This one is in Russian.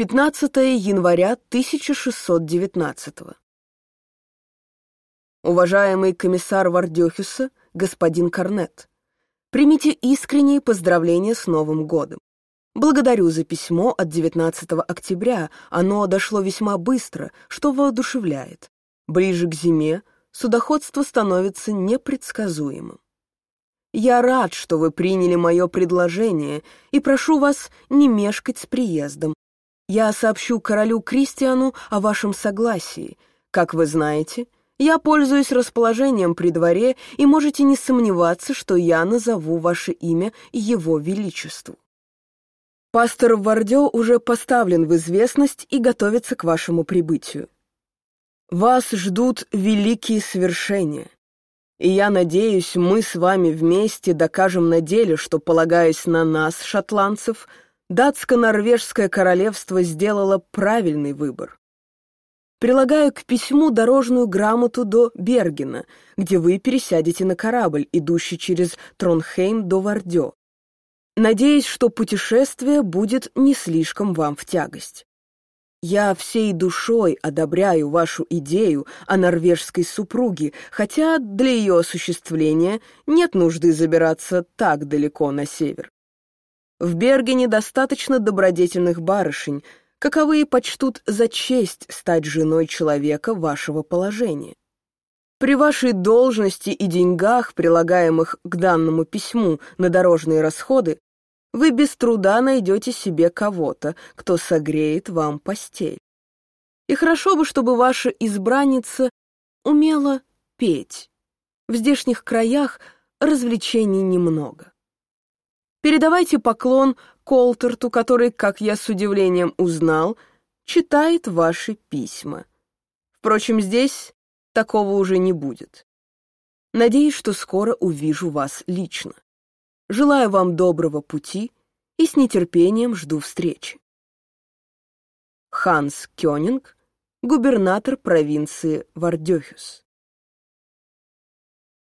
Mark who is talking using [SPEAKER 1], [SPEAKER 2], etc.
[SPEAKER 1] 15 января 1619 Уважаемый комиссар Вардехюса, господин Корнет, примите искренние поздравления с Новым годом. Благодарю за письмо от 19 октября, оно дошло весьма быстро, что воодушевляет. Ближе к зиме судоходство становится непредсказуемым. Я рад, что вы приняли мое предложение, и прошу вас не мешкать с приездом. Я сообщу королю Кристиану о вашем согласии. Как вы знаете, я пользуюсь расположением при дворе, и можете не сомневаться, что я назову ваше имя его величеству. Пастор Вардё уже поставлен в известность и готовится к вашему прибытию. Вас ждут великие свершения. И я надеюсь, мы с вами вместе докажем на деле, что, полагаясь на нас, шотландцев, датско-норвежское королевство сделало правильный выбор. Прилагаю к письму дорожную грамоту до Бергена, где вы пересядете на корабль, идущий через Тронхейм до Вардё. Надеюсь, что путешествие будет не слишком вам в тягость. Я всей душой одобряю вашу идею о норвежской супруге, хотя для ее осуществления нет нужды забираться так далеко на север. В Бергене достаточно добродетельных барышень, каковые почтут за честь стать женой человека вашего положения. При вашей должности и деньгах, прилагаемых к данному письму на дорожные расходы, вы без труда найдете себе кого-то, кто согреет вам постель. И хорошо бы, чтобы ваша избранница умела петь. В здешних краях развлечений немного. Передавайте поклон Колтерту, который, как я с удивлением узнал, читает ваши письма. Впрочем, здесь такого уже не будет. Надеюсь, что скоро увижу вас лично. Желаю вам доброго пути и с нетерпением жду встречи. Ханс Кёнинг, губернатор провинции Вардёхюс.